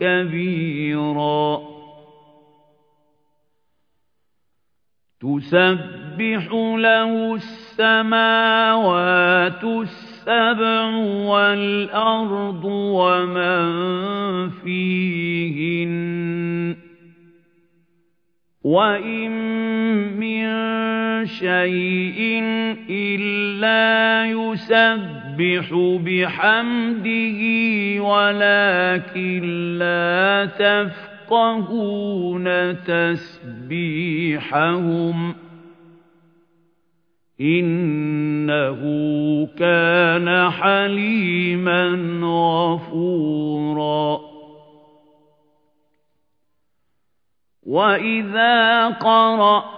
كَبِيرًا. تُسَبِّحُ لَهُ السَّمَاوَاتُ السَّبْعُ وَالْأَرْضُ وَمَن فِيهِنَّ ۚ. وَإِن مِّن شَيْءٍ إِلَّا يُسَبِّحُ بِحَمْدِهِ وَلَٰكِن لَّا تَفْقَهُونَ تَسْبِيحَهُمْ ۗ إِنَّهُ كَانَ حَلِيمًا غَفُورًا وَإِذَا قَرَأْتَ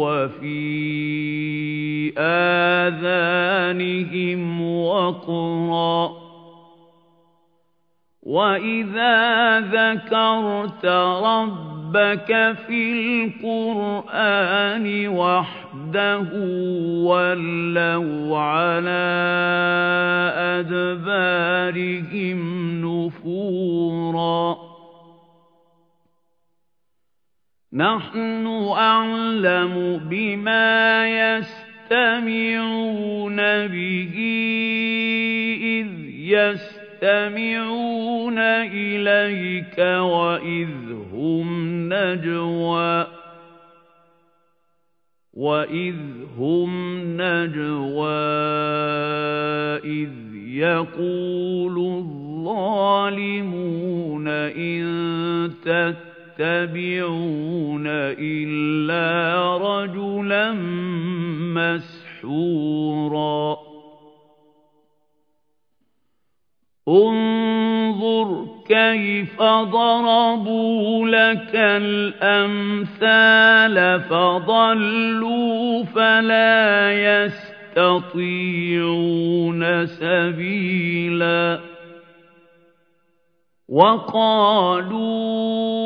وَفِي آذَانِهِمْ وَقْرًا ۚ وَإِذَا ذَكَرْتَ رَبَّكَ فِي الْقُرْآنِ وَحْدَهُ وَلَّوْا عَلَىٰ أَدْبَارِهِمْ نُفُورًا نَّحْنُ أَعْلَمُ بِمَا يَسْتَمِعُونَ بِهِ إِذْ يَسْتَمِعُونَ إِلَيْكَ وَإِذْ هُمْ نَجْوَىٰ. إِذْ يَقُولُ الظَّالِمُونَ إِن تَتَّبِعُونَ إِلَّا رَجُلًا مَّسْحُورًا. انظُرْ كَيْفَ ضَرَبُوا لَكَ الْأَمْثَالَ فَضَلُّوا فَلَا يَسْتَطِيعُونَ سَبِيلًا. وَقَالُوا